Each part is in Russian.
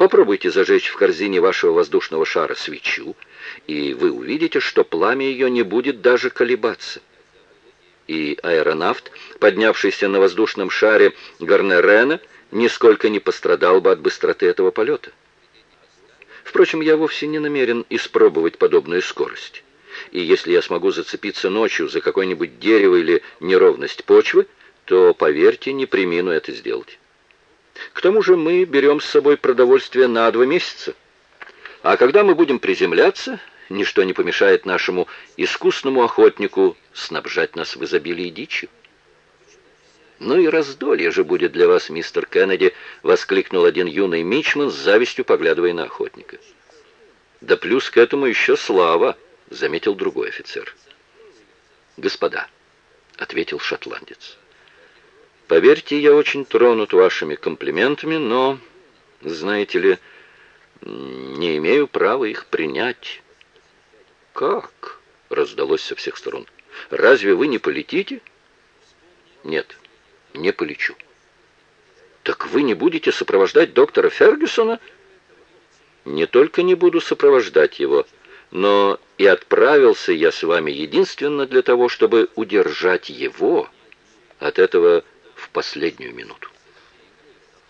Попробуйте зажечь в корзине вашего воздушного шара свечу, и вы увидите, что пламя ее не будет даже колебаться. И аэронавт, поднявшийся на воздушном шаре Гарнерена, нисколько не пострадал бы от быстроты этого полета. Впрочем, я вовсе не намерен испробовать подобную скорость. И если я смогу зацепиться ночью за какое-нибудь дерево или неровность почвы, то, поверьте, не примину это сделать. К тому же мы берем с собой продовольствие на два месяца. А когда мы будем приземляться, ничто не помешает нашему искусному охотнику снабжать нас в изобилии дичи. «Ну и раздолье же будет для вас, мистер Кеннеди!» — воскликнул один юный мичман с завистью, поглядывая на охотника. «Да плюс к этому еще слава!» — заметил другой офицер. «Господа!» — ответил шотландец. Поверьте, я очень тронут вашими комплиментами, но, знаете ли, не имею права их принять. Как? Раздалось со всех сторон. Разве вы не полетите? Нет, не полечу. Так вы не будете сопровождать доктора Фергюсона? Не только не буду сопровождать его, но и отправился я с вами единственно для того, чтобы удержать его от этого последнюю минуту.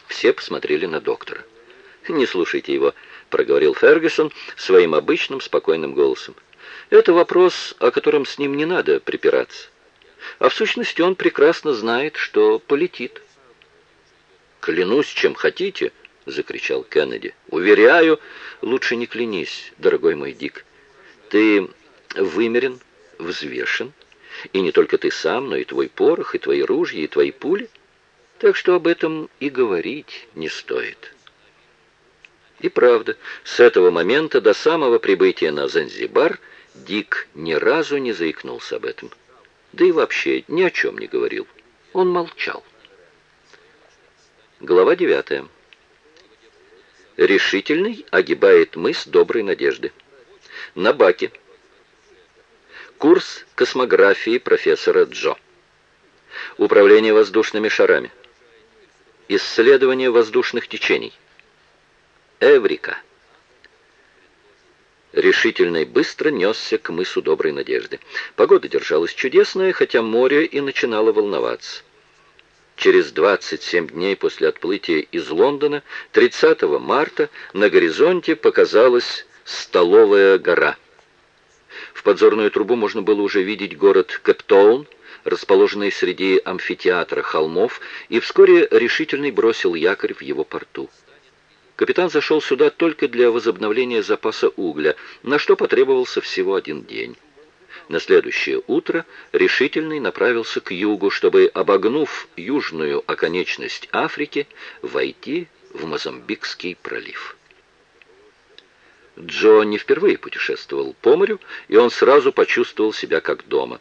Все посмотрели на доктора. «Не слушайте его», — проговорил Фергюсон своим обычным спокойным голосом. «Это вопрос, о котором с ним не надо припираться. А в сущности он прекрасно знает, что полетит». «Клянусь, чем хотите», — закричал Кеннеди. «Уверяю, лучше не клянись, дорогой мой Дик. Ты вымерен, взвешен, и не только ты сам, но и твой порох, и твои ружья, и твои пули. Так что об этом и говорить не стоит. И правда, с этого момента до самого прибытия на Занзибар Дик ни разу не заикнулся об этом. Да и вообще ни о чем не говорил. Он молчал. Глава девятая. Решительный огибает мыс Доброй Надежды. На баке Курс космографии профессора Джо. Управление воздушными шарами. Исследование воздушных течений. Эврика. Решительно и быстро несся к мысу Доброй Надежды. Погода держалась чудесная, хотя море и начинало волноваться. Через 27 дней после отплытия из Лондона, 30 марта, на горизонте показалась Столовая гора – в подзорную трубу можно было уже видеть город Кэптоун, расположенный среди амфитеатра холмов, и вскоре решительный бросил якорь в его порту. Капитан зашел сюда только для возобновления запаса угля, на что потребовался всего один день. На следующее утро решительный направился к югу, чтобы, обогнув южную оконечность Африки, войти в Мозамбикский пролив. Джо не впервые путешествовал по морю, и он сразу почувствовал себя как дома.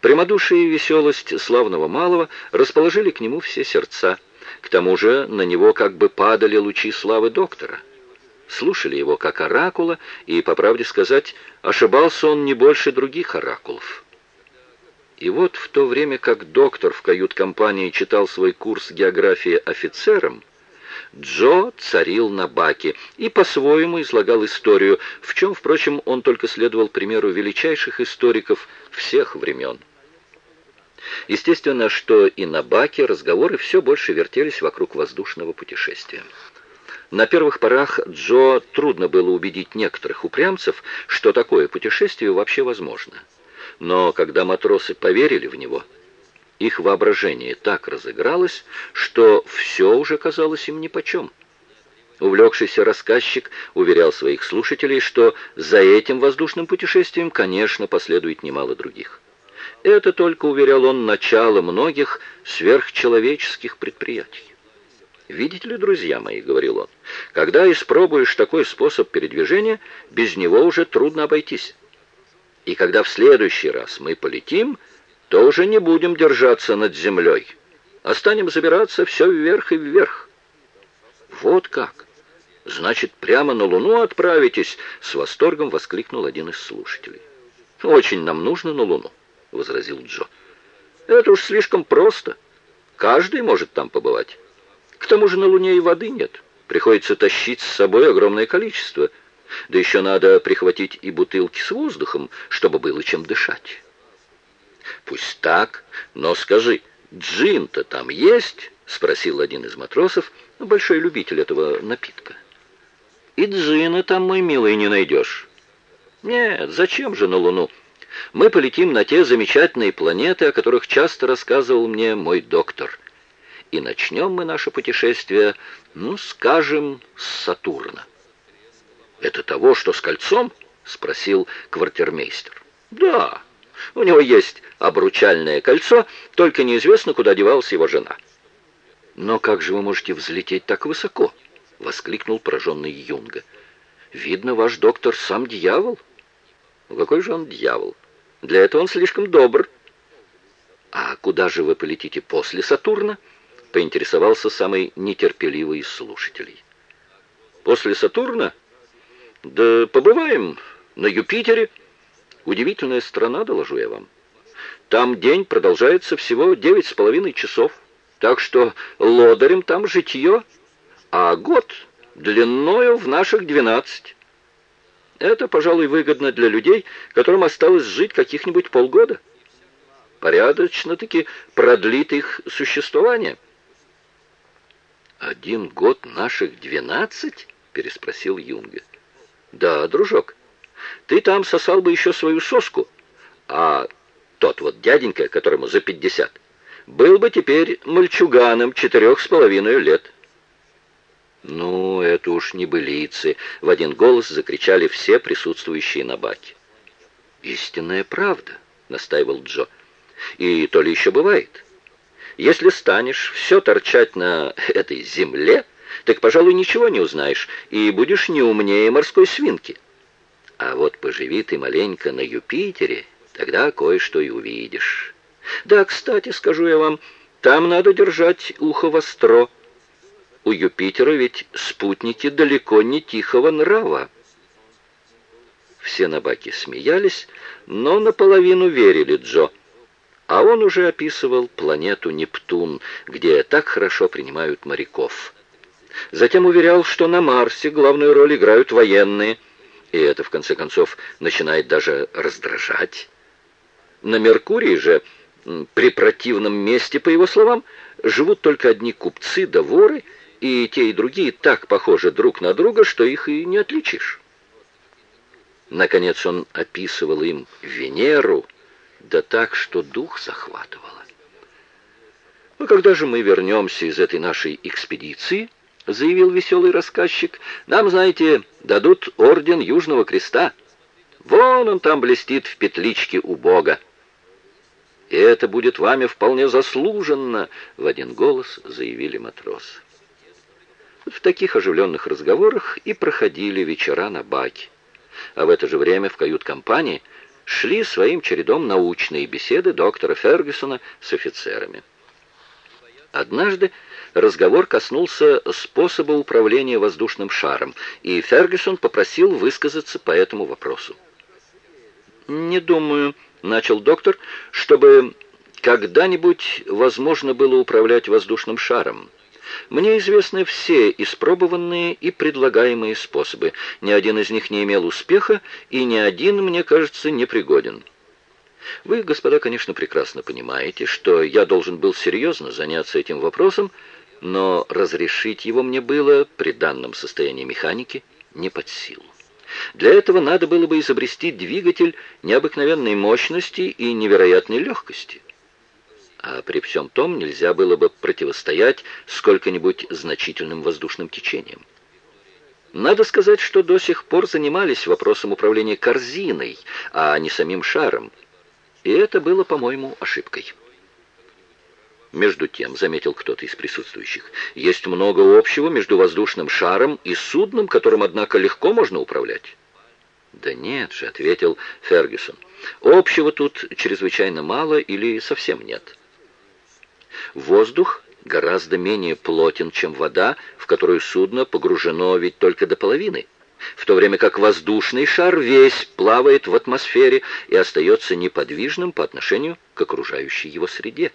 Прямодушие и веселость славного малого расположили к нему все сердца. К тому же на него как бы падали лучи славы доктора. Слушали его как оракула, и, по правде сказать, ошибался он не больше других оракулов. И вот в то время как доктор в кают-компании читал свой курс географии офицерам, Джо царил на баке и по-своему излагал историю, в чем, впрочем, он только следовал примеру величайших историков всех времен. Естественно, что и на баке разговоры все больше вертелись вокруг воздушного путешествия. На первых порах Джо трудно было убедить некоторых упрямцев, что такое путешествие вообще возможно. Но когда матросы поверили в него – их воображение так разыгралось, что все уже казалось им нипочем. Увлекшийся рассказчик уверял своих слушателей, что за этим воздушным путешествием, конечно, последует немало других. Это только, уверял он, начало многих сверхчеловеческих предприятий. «Видите ли, друзья мои, — говорил он, — когда испробуешь такой способ передвижения, без него уже трудно обойтись. И когда в следующий раз мы полетим, — тоже не будем держаться над землей, а станем забираться все вверх и вверх. Вот как! Значит, прямо на Луну отправитесь, с восторгом воскликнул один из слушателей. Очень нам нужно на Луну, возразил Джо. Это уж слишком просто. Каждый может там побывать. К тому же на Луне и воды нет. Приходится тащить с собой огромное количество. Да еще надо прихватить и бутылки с воздухом, чтобы было чем дышать. Пусть так, но скажи, джин-то там есть? Спросил один из матросов, большой любитель этого напитка. И джина там, мой милый, не найдешь. Нет, зачем же на Луну? Мы полетим на те замечательные планеты, о которых часто рассказывал мне мой доктор. И начнем мы наше путешествие, ну, скажем, с Сатурна. «Это того, что с кольцом?» — спросил квартирмейстер. «Да, у него есть обручальное кольцо, только неизвестно, куда девалась его жена». «Но как же вы можете взлететь так высоко?» — воскликнул пораженный Юнга. «Видно, ваш доктор сам дьявол». «Ну, какой же он дьявол? Для этого он слишком добр». «А куда же вы полетите после Сатурна?» — поинтересовался самый нетерпеливый из слушателей. «После Сатурна? Да побываем на Юпитере. Удивительная страна, доложу я вам. Там день продолжается всего девять с половиной часов, так что лодырем там житье, а год длиною в наших двенадцать». Это, пожалуй, выгодно для людей, которым осталось жить каких-нибудь полгода. Порядочно-таки продлит их существование. «Один год наших двенадцать?» — переспросил Юнга. «Да, дружок, ты там сосал бы еще свою соску, а тот вот дяденька, которому за пятьдесят, был бы теперь мальчуганом четырех с половиной лет». «Ну, это уж не былицы!» — в один голос закричали все присутствующие на баке. «Истинная правда!» — настаивал Джо. «И то ли еще бывает. Если станешь все торчать на этой земле, так, пожалуй, ничего не узнаешь, и будешь не умнее морской свинки. А вот поживи ты маленько на Юпитере, тогда кое-что и увидишь. Да, кстати, скажу я вам, там надо держать ухо востро, — у Юпитера ведь спутники далеко не тихого нрава. Все на баке смеялись, но наполовину верили Джо. А он уже описывал планету Нептун, где так хорошо принимают моряков. Затем уверял, что на Марсе главную роль играют военные, и это, в конце концов, начинает даже раздражать. На Меркурии же, при противном месте, по его словам, живут только одни купцы да воры, и те, и другие так похожи друг на друга, что их и не отличишь. Наконец он описывал им Венеру, да так, что дух захватывало. «Ну, когда же мы вернемся из этой нашей экспедиции?» — заявил веселый рассказчик. «Нам, знаете, дадут орден Южного Креста. Вон он там блестит в петличке у Бога. И это будет вами вполне заслуженно», — в один голос заявили матросы. В таких оживленных разговорах и проходили вечера на баке. А в это же время в кают-компании шли своим чередом научные беседы доктора Фергюсона с офицерами. Однажды разговор коснулся способа управления воздушным шаром, и Фергюсон попросил высказаться по этому вопросу. «Не думаю», — начал доктор, — «чтобы когда-нибудь возможно было управлять воздушным шаром». Мне известны все испробованные и предлагаемые способы. Ни один из них не имел успеха, и ни один, мне кажется, непригоден. Вы, господа, конечно, прекрасно понимаете, что я должен был серьезно заняться этим вопросом, но разрешить его мне было при данном состоянии механики не под силу. Для этого надо было бы изобрести двигатель необыкновенной мощности и невероятной легкости а при всем том нельзя было бы противостоять сколько-нибудь значительным воздушным течениям. Надо сказать, что до сих пор занимались вопросом управления корзиной, а не самим шаром. И это было, по-моему, ошибкой. Между тем, заметил кто-то из присутствующих, есть много общего между воздушным шаром и судном, которым, однако, легко можно управлять. «Да нет же», — ответил Фергюсон, — «общего тут чрезвычайно мало или совсем нет». Воздух гораздо менее плотен, чем вода, в которую судно погружено ведь только до половины, в то время как воздушный шар весь плавает в атмосфере и остается неподвижным по отношению к окружающей его среде.